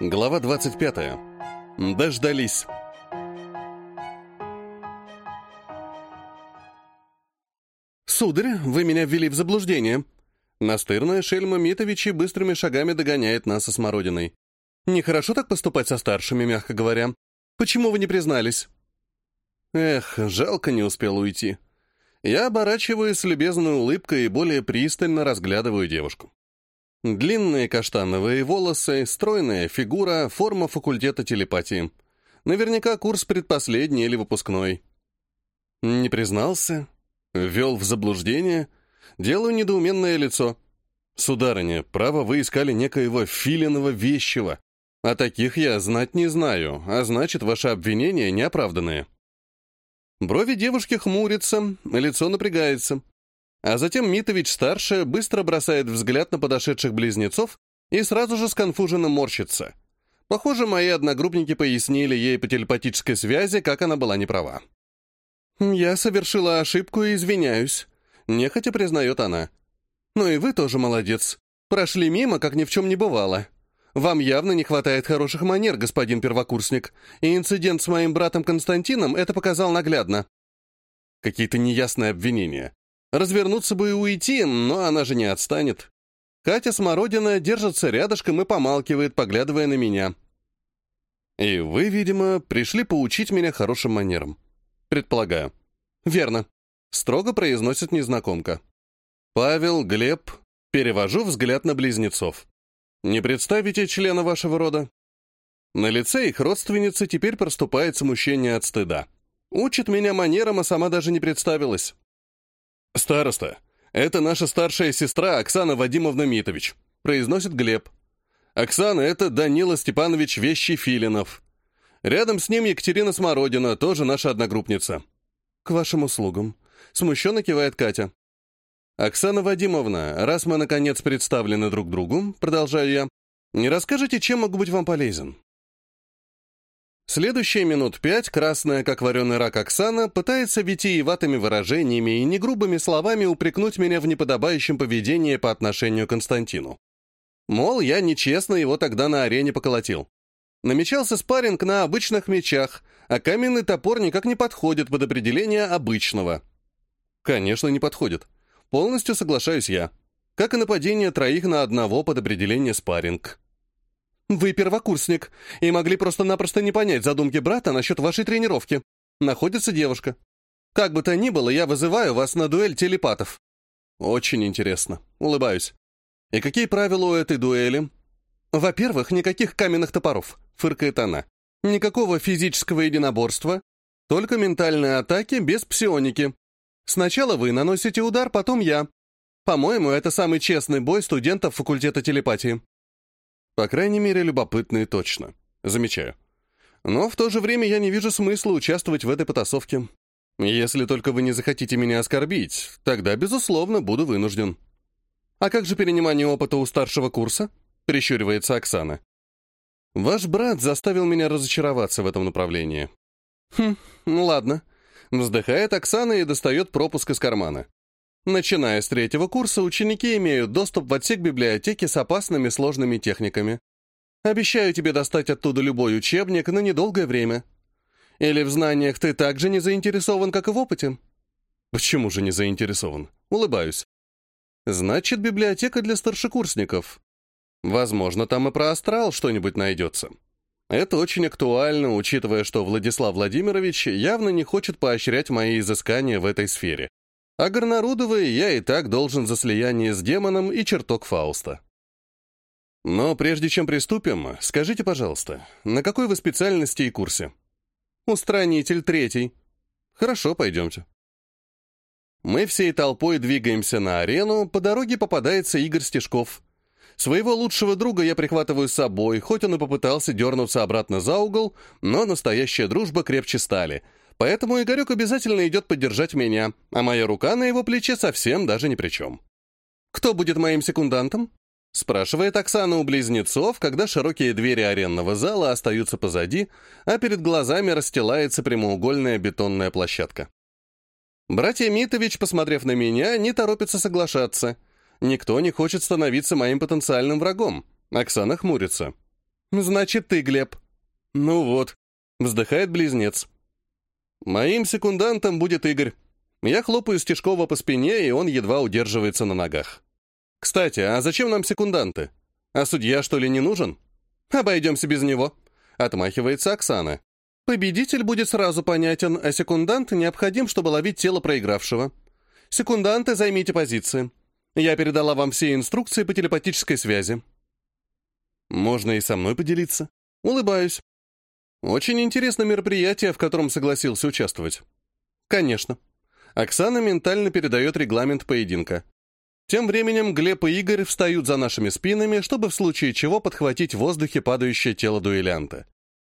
Глава 25. Дождались. «Сударь, вы меня ввели в заблуждение». Настырная шельма Митовичи быстрыми шагами догоняет нас со смородиной. «Нехорошо так поступать со старшими, мягко говоря. Почему вы не признались?» Эх, жалко не успел уйти. Я оборачиваюсь с любезной улыбкой и более пристально разглядываю девушку. Длинные каштановые волосы, стройная фигура, форма факультета телепатии. Наверняка курс предпоследний или выпускной. Не признался? Вел в заблуждение? Делаю недоуменное лицо. Сударыня, право, вы искали некоего филиного вещего. А таких я знать не знаю, а значит, ваши обвинения неоправданные. Брови девушки хмурятся, лицо напрягается. А затем Митович-старшая быстро бросает взгляд на подошедших близнецов и сразу же сконфуженно морщится. Похоже, мои одногруппники пояснили ей по телепатической связи, как она была неправа. «Я совершила ошибку и извиняюсь», — нехотя признает она. «Ну и вы тоже молодец. Прошли мимо, как ни в чем не бывало. Вам явно не хватает хороших манер, господин первокурсник, и инцидент с моим братом Константином это показал наглядно». Какие-то неясные обвинения. Развернуться бы и уйти, но она же не отстанет. Катя Смородина держится рядышком и помалкивает, поглядывая на меня. И вы, видимо, пришли поучить меня хорошим манерам. Предполагаю. Верно. Строго произносит незнакомка. Павел, Глеб, перевожу взгляд на близнецов. Не представите члена вашего рода? На лице их родственницы теперь проступает смущение от стыда. Учит меня манерам, а сама даже не представилась. «Староста, это наша старшая сестра Оксана Вадимовна Митович», произносит Глеб. «Оксана — это Данила Степанович Вещий Филинов. Рядом с ним Екатерина Смородина, тоже наша одногруппница». «К вашим услугам», — смущенно кивает Катя. «Оксана Вадимовна, раз мы, наконец, представлены друг другу, продолжаю я, не расскажете, чем могу быть вам полезен?» Следующие минут пять красная, как вареный рак Оксана, пытается витиеватыми выражениями и негрубыми словами упрекнуть меня в неподобающем поведении по отношению к Константину. Мол, я нечестно его тогда на арене поколотил. Намечался спарринг на обычных мечах, а каменный топор никак не подходит под определение обычного. Конечно, не подходит. Полностью соглашаюсь я. Как и нападение троих на одного под определение спарринг. «Вы первокурсник, и могли просто-напросто не понять задумки брата насчет вашей тренировки. Находится девушка. Как бы то ни было, я вызываю вас на дуэль телепатов». «Очень интересно. Улыбаюсь. И какие правила у этой дуэли?» «Во-первых, никаких каменных топоров», — фыркает она. «Никакого физического единоборства, только ментальные атаки без псионики. Сначала вы наносите удар, потом я. По-моему, это самый честный бой студентов факультета телепатии». По крайней мере, любопытно и точно. Замечаю. Но в то же время я не вижу смысла участвовать в этой потасовке. Если только вы не захотите меня оскорбить, тогда, безусловно, буду вынужден. А как же перенимание опыта у старшего курса? Прищуривается Оксана. Ваш брат заставил меня разочароваться в этом направлении. Хм, ну ладно. Вздыхает Оксана и достает пропуск из кармана. Начиная с третьего курса, ученики имеют доступ в отсек библиотеки с опасными сложными техниками. Обещаю тебе достать оттуда любой учебник на недолгое время. Или в знаниях ты так же не заинтересован, как и в опыте? Почему же не заинтересован? Улыбаюсь. Значит, библиотека для старшекурсников. Возможно, там и про астрал что-нибудь найдется. Это очень актуально, учитывая, что Владислав Владимирович явно не хочет поощрять мои изыскания в этой сфере. А горнорудовый я и так должен за слияние с демоном и чертог Фауста. Но прежде чем приступим, скажите, пожалуйста, на какой вы специальности и курсе? Устранитель третий. Хорошо, пойдемте. Мы всей толпой двигаемся на арену, по дороге попадается Игорь Стешков. Своего лучшего друга я прихватываю с собой, хоть он и попытался дернуться обратно за угол, но настоящая дружба крепче стали — Поэтому Игорек обязательно идет поддержать меня, а моя рука на его плече совсем даже ни при чем. «Кто будет моим секундантом?» — спрашивает Оксана у близнецов, когда широкие двери аренного зала остаются позади, а перед глазами расстилается прямоугольная бетонная площадка. Братья Митович, посмотрев на меня, не торопятся соглашаться. Никто не хочет становиться моим потенциальным врагом. Оксана хмурится. «Значит, ты, Глеб». «Ну вот», — вздыхает близнец. «Моим секундантом будет Игорь. Я хлопаю Стешкова по спине, и он едва удерживается на ногах. Кстати, а зачем нам секунданты? А судья, что ли, не нужен? Обойдемся без него», — отмахивается Оксана. «Победитель будет сразу понятен, а секундант необходим, чтобы ловить тело проигравшего. Секунданты, займите позиции. Я передала вам все инструкции по телепатической связи». Можно и со мной поделиться. Улыбаюсь. Очень интересное мероприятие, в котором согласился участвовать. Конечно. Оксана ментально передает регламент поединка. Тем временем Глеб и Игорь встают за нашими спинами, чтобы в случае чего подхватить в воздухе падающее тело дуэлянта.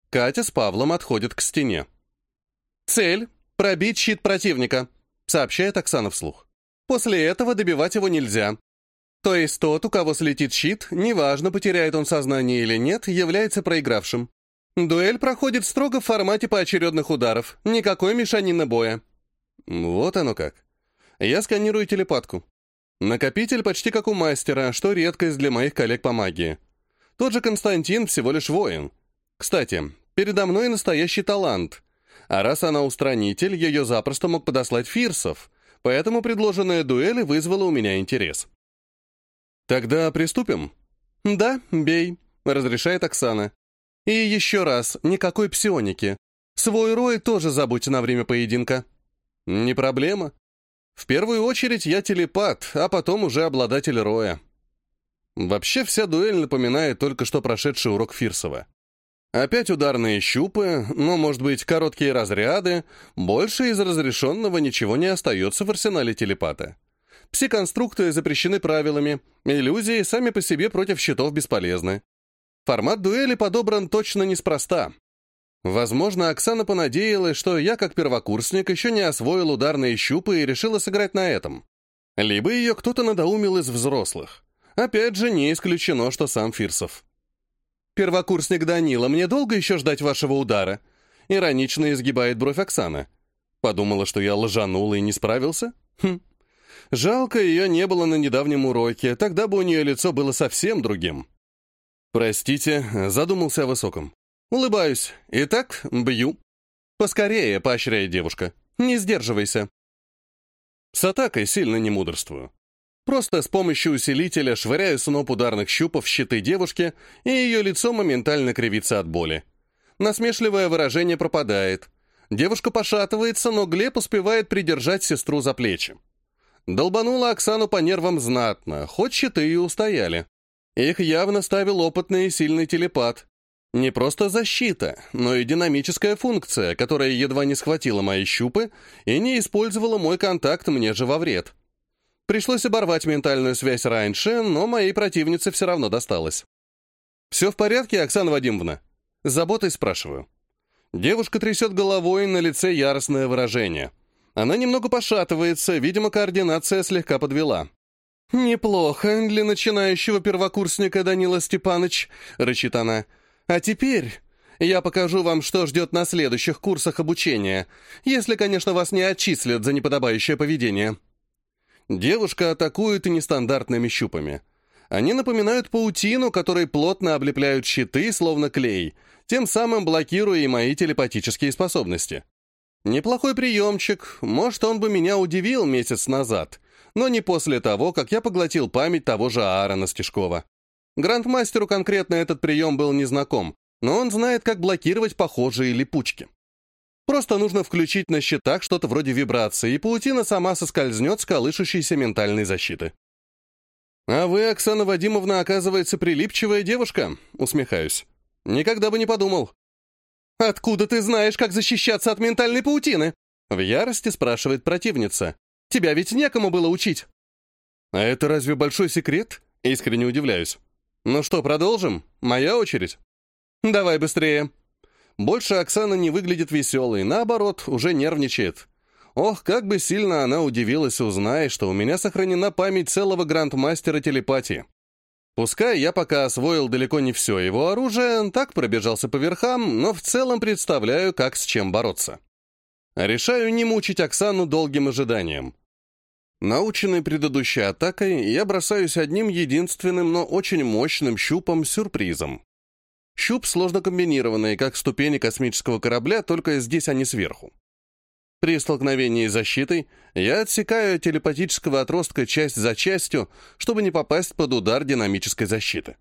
Катя с Павлом отходят к стене. «Цель — пробить щит противника», — сообщает Оксана вслух. «После этого добивать его нельзя. То есть тот, у кого слетит щит, неважно, потеряет он сознание или нет, является проигравшим. Дуэль проходит строго в формате поочередных ударов, никакой мешанины боя. Вот оно как. Я сканирую телепатку. Накопитель почти как у мастера, что редкость для моих коллег по магии. Тот же Константин всего лишь воин. Кстати, передо мной настоящий талант. А раз она устранитель, ее запросто мог подослать Фирсов, поэтому предложенная дуэль вызвала у меня интерес. «Тогда приступим?» «Да, бей», — разрешает Оксана. «И еще раз, никакой псионики. Свой рой тоже забудьте на время поединка». «Не проблема. В первую очередь я телепат, а потом уже обладатель роя». Вообще вся дуэль напоминает только что прошедший урок Фирсова. Опять ударные щупы, но, может быть, короткие разряды. Больше из разрешенного ничего не остается в арсенале телепата. Пси-конструкты запрещены правилами, иллюзии сами по себе против щитов бесполезны. Формат дуэли подобран точно неспроста. Возможно, Оксана понадеялась, что я, как первокурсник, еще не освоил ударные щупы и решила сыграть на этом. Либо ее кто-то надоумил из взрослых. Опять же, не исключено, что сам Фирсов. «Первокурсник Данила, мне долго еще ждать вашего удара?» Иронично изгибает бровь Оксана. Подумала, что я лжанул и не справился? Хм, Жалко, ее не было на недавнем уроке, тогда бы у нее лицо было совсем другим. «Простите, задумался о высоком. Улыбаюсь. Итак, бью». «Поскорее», — поощряет девушка. «Не сдерживайся». С атакой сильно не мудрствую. Просто с помощью усилителя швыряю сноп ударных щупов в щиты девушки, и ее лицо моментально кривится от боли. Насмешливое выражение пропадает. Девушка пошатывается, но Глеб успевает придержать сестру за плечи. Долбанула Оксану по нервам знатно, хоть щиты и устояли. Их явно ставил опытный и сильный телепат. Не просто защита, но и динамическая функция, которая едва не схватила мои щупы и не использовала мой контакт мне же во вред. Пришлось оборвать ментальную связь раньше, но моей противнице все равно досталось. «Все в порядке, Оксана Вадимовна?» Заботой спрашиваю. Девушка трясет головой, на лице яростное выражение. Она немного пошатывается, видимо, координация слегка подвела. «Неплохо для начинающего первокурсника, Данила Степаныч», — рычит она. «А теперь я покажу вам, что ждет на следующих курсах обучения, если, конечно, вас не отчислят за неподобающее поведение». Девушка атакует нестандартными щупами. Они напоминают паутину, которой плотно облепляют щиты, словно клей, тем самым блокируя и мои телепатические способности. Неплохой приемчик, может, он бы меня удивил месяц назад, но не после того, как я поглотил память того же Аарона Стешкова. Грандмастеру конкретно этот прием был незнаком, но он знает, как блокировать похожие липучки. Просто нужно включить на щитах что-то вроде вибрации, и паутина сама соскользнет с колышущейся ментальной защиты. «А вы, Оксана Вадимовна, оказывается, прилипчивая девушка?» — усмехаюсь. «Никогда бы не подумал. «Откуда ты знаешь, как защищаться от ментальной паутины?» В ярости спрашивает противница. «Тебя ведь некому было учить». «А это разве большой секрет?» Искренне удивляюсь. «Ну что, продолжим? Моя очередь?» «Давай быстрее». Больше Оксана не выглядит веселой, наоборот, уже нервничает. Ох, как бы сильно она удивилась, узная, что у меня сохранена память целого грандмастера телепатии. Пускай я пока освоил далеко не все его оружие, так пробежался по верхам, но в целом представляю, как с чем бороться. Решаю не мучить Оксану долгим ожиданием. Наученный предыдущей атакой, я бросаюсь одним единственным, но очень мощным щупом-сюрпризом. Щуп сложно комбинированный, как ступени космического корабля, только здесь они сверху. При столкновении с защитой я отсекаю телепатического отростка часть за частью, чтобы не попасть под удар динамической защиты.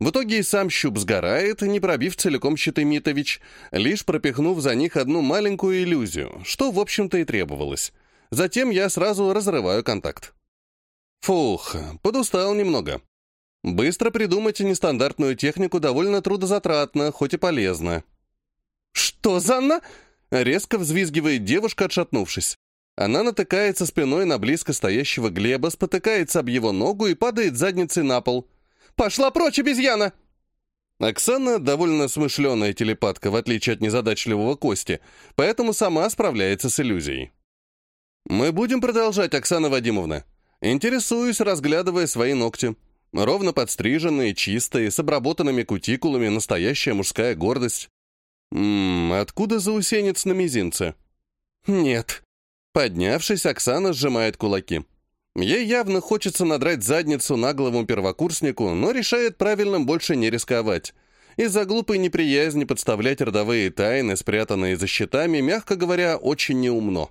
В итоге и сам щуп сгорает, не пробив целиком щиты Митович, лишь пропихнув за них одну маленькую иллюзию, что, в общем-то, и требовалось. Затем я сразу разрываю контакт. Фух, подустал немного. Быстро придумать нестандартную технику довольно трудозатратно, хоть и полезно. «Что за на...» Резко взвизгивает девушка, отшатнувшись. Она натыкается спиной на близко стоящего Глеба, спотыкается об его ногу и падает задницей на пол. «Пошла прочь, обезьяна!» Оксана довольно смышленая телепатка, в отличие от незадачливого Кости, поэтому сама справляется с иллюзией. «Мы будем продолжать, Оксана Вадимовна. Интересуюсь, разглядывая свои ногти. Ровно подстриженные, чистые, с обработанными кутикулами, настоящая мужская гордость. Ммм, откуда заусенец на мизинце? Нет. Поднявшись, Оксана сжимает кулаки. Ей явно хочется надрать задницу наглому первокурснику, но решает правильным больше не рисковать. Из-за глупой неприязни подставлять родовые тайны, спрятанные за щитами, мягко говоря, очень неумно.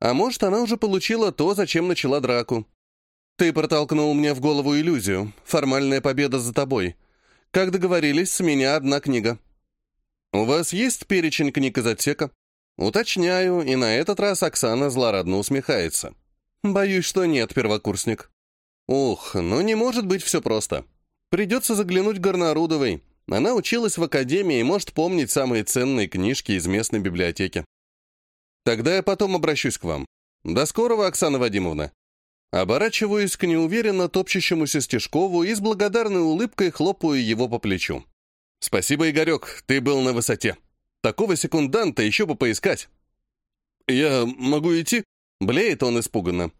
А может, она уже получила то, зачем начала драку. Ты протолкнул мне в голову иллюзию. Формальная победа за тобой. Как договорились, с меня одна книга. «У вас есть перечень книг из отсека?» Уточняю, и на этот раз Оксана злорадно усмехается. «Боюсь, что нет, первокурсник». «Ух, ну не может быть все просто. Придется заглянуть Горнарудовой. Она училась в академии и может помнить самые ценные книжки из местной библиотеки. Тогда я потом обращусь к вам. До скорого, Оксана Вадимовна». Оборачиваюсь к неуверенно топчущемуся Стежкову и с благодарной улыбкой хлопаю его по плечу. «Спасибо, Игорек, ты был на высоте. Такого секунданта еще бы поискать». «Я могу идти?» — блеет он испуганно.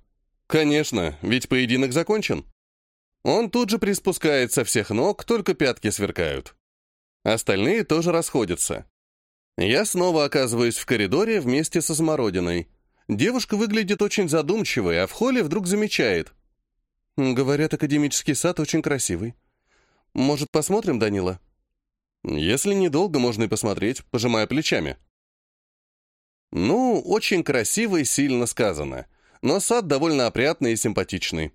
«Конечно, ведь поединок закончен». Он тут же приспускает со всех ног, только пятки сверкают. Остальные тоже расходятся. Я снова оказываюсь в коридоре вместе со Смородиной. Девушка выглядит очень задумчивой, а в холле вдруг замечает. «Говорят, академический сад очень красивый. Может, посмотрим, Данила?» Если недолго, можно и посмотреть, пожимая плечами. Ну, очень красиво и сильно сказано, но сад довольно опрятный и симпатичный.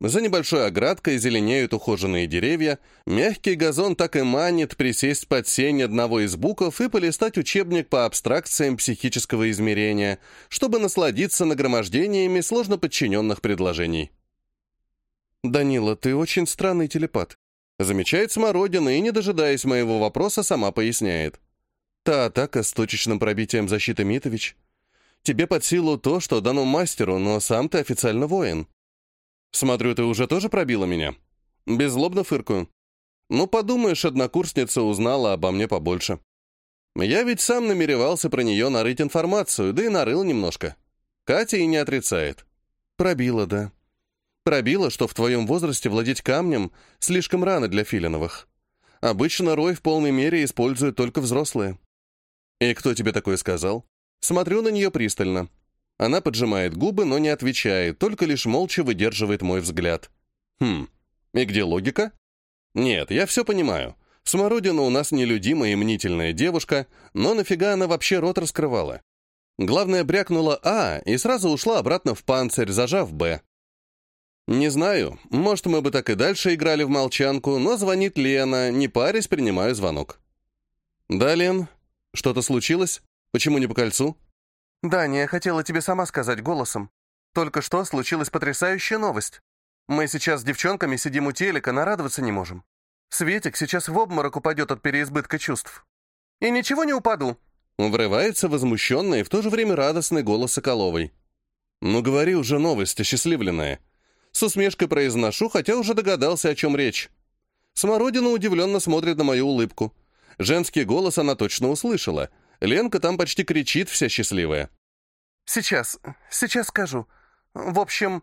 За небольшой оградкой зеленеют ухоженные деревья, мягкий газон так и манит присесть под сень одного из буков и полистать учебник по абстракциям психического измерения, чтобы насладиться нагромождениями сложно подчиненных предложений. «Данила, ты очень странный телепат», Замечает Смородина и, не дожидаясь моего вопроса, сама поясняет. Та атака с точечным пробитием защиты Митович. Тебе под силу то, что дано мастеру, но сам ты официально воин. Смотрю, ты уже тоже пробила меня. Беззлобно фыркаю. Ну, подумаешь, однокурсница узнала обо мне побольше. Я ведь сам намеревался про нее нарыть информацию, да и нарыл немножко. Катя и не отрицает. Пробила, да. Пробило, что в твоем возрасте владеть камнем слишком рано для филиновых. Обычно рой в полной мере используют только взрослые. И кто тебе такое сказал? Смотрю на нее пристально. Она поджимает губы, но не отвечает, только лишь молча выдерживает мой взгляд. Хм, и где логика? Нет, я все понимаю. Смородина у нас нелюдимая и мнительная девушка, но нафига она вообще рот раскрывала? Главное, брякнула «А» и сразу ушла обратно в панцирь, зажав «Б». «Не знаю. Может, мы бы так и дальше играли в молчанку, но звонит Лена, не парясь, принимаю звонок». «Да, Лен? Что-то случилось? Почему не по кольцу?» «Даня, я хотела тебе сама сказать голосом. Только что случилась потрясающая новость. Мы сейчас с девчонками сидим у телека, нарадоваться не можем. Светик сейчас в обморок упадет от переизбытка чувств. И ничего не упаду». Врывается возмущенный и в то же время радостный голос Соколовой. «Ну говори уже новость, осчастливленная». С усмешкой произношу, хотя уже догадался, о чем речь. Смородина удивленно смотрит на мою улыбку. Женский голос она точно услышала. Ленка там почти кричит, вся счастливая. «Сейчас, сейчас скажу. В общем...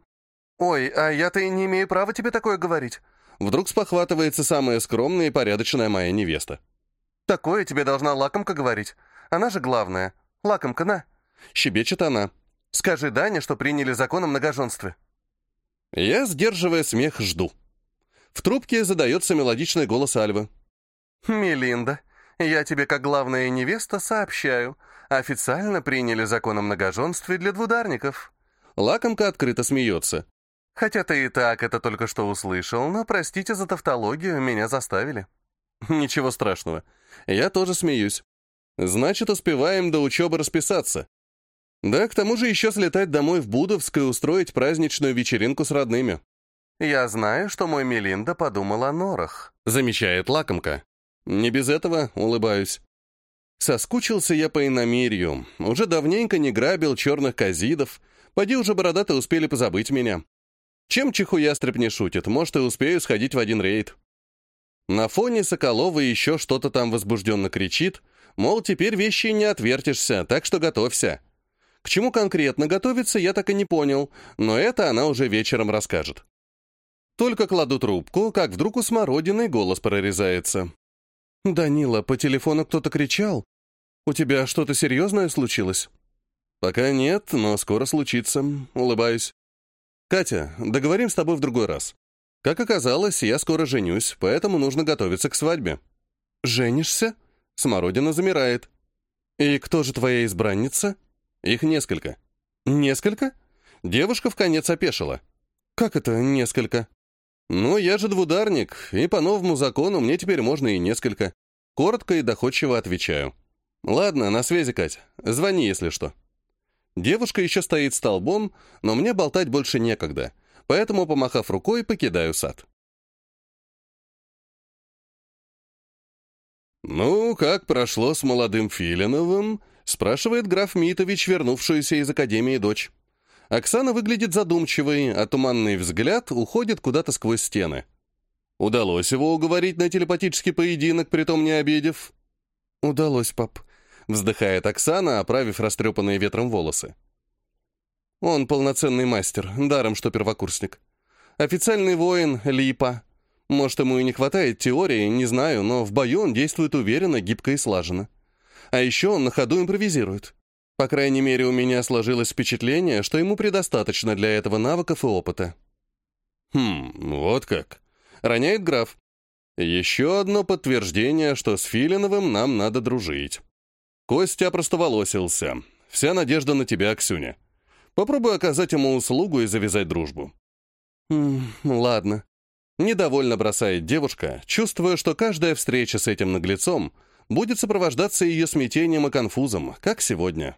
Ой, а я-то и не имею права тебе такое говорить». Вдруг спохватывается самая скромная и порядочная моя невеста. «Такое тебе должна лакомка говорить. Она же главная. Лакомка, на». Щебечет она. «Скажи Дане, что приняли закон о многоженстве». Я, сдерживая смех, жду. В трубке задается мелодичный голос Альвы. «Мелинда, я тебе как главная невеста сообщаю. Официально приняли закон о многоженстве для двударников». Лакомка открыто смеется. «Хотя ты и так это только что услышал, но, простите за тавтологию, меня заставили». Ничего страшного. Я тоже смеюсь. Значит, успеваем до учебы расписаться. Да, к тому же еще слетать домой в Будовск и устроить праздничную вечеринку с родными. «Я знаю, что мой Мелинда подумал о норах», — замечает лакомка. Не без этого улыбаюсь. Соскучился я по иномирью. Уже давненько не грабил черных казидов. Поди уже бородатые успели позабыть меня. Чем чихуястреб не шутит, может, и успею сходить в один рейд. На фоне Соколова еще что-то там возбужденно кричит, мол, теперь вещи не отвертишься, так что готовься. К чему конкретно готовиться, я так и не понял, но это она уже вечером расскажет. Только кладу трубку, как вдруг у смородины голос прорезается. «Данила, по телефону кто-то кричал? У тебя что-то серьезное случилось?» «Пока нет, но скоро случится», — улыбаюсь. «Катя, договорим с тобой в другой раз. Как оказалось, я скоро женюсь, поэтому нужно готовиться к свадьбе». «Женишься?» — Смородина замирает. «И кто же твоя избранница?» «Их несколько». «Несколько?» Девушка в конец опешила. «Как это несколько?» «Ну, я же двударник, и по новому закону мне теперь можно и несколько». Коротко и доходчиво отвечаю. «Ладно, на связи, Кать. Звони, если что». Девушка еще стоит столбом, но мне болтать больше некогда, поэтому, помахав рукой, покидаю сад. «Ну, как прошло с молодым Филиновым?» — спрашивает граф Митович, вернувшуюся из академии дочь. Оксана выглядит задумчивой, а туманный взгляд уходит куда-то сквозь стены. Удалось его уговорить на телепатический поединок, притом не обидев? «Удалось, пап», — вздыхает Оксана, оправив растрепанные ветром волосы. «Он полноценный мастер, даром что первокурсник. Официальный воин — Липа. Может, ему и не хватает теории, не знаю, но в бою он действует уверенно, гибко и слаженно. А еще он на ходу импровизирует. По крайней мере, у меня сложилось впечатление, что ему предостаточно для этого навыков и опыта. «Хм, вот как», — роняет граф. «Еще одно подтверждение, что с Филиновым нам надо дружить. Костя простоволосился. Вся надежда на тебя, Ксюня. Попробуй оказать ему услугу и завязать дружбу». «Хм, ладно». Недовольно бросает девушка, чувствуя, что каждая встреча с этим наглецом будет сопровождаться ее смятением и конфузом, как сегодня.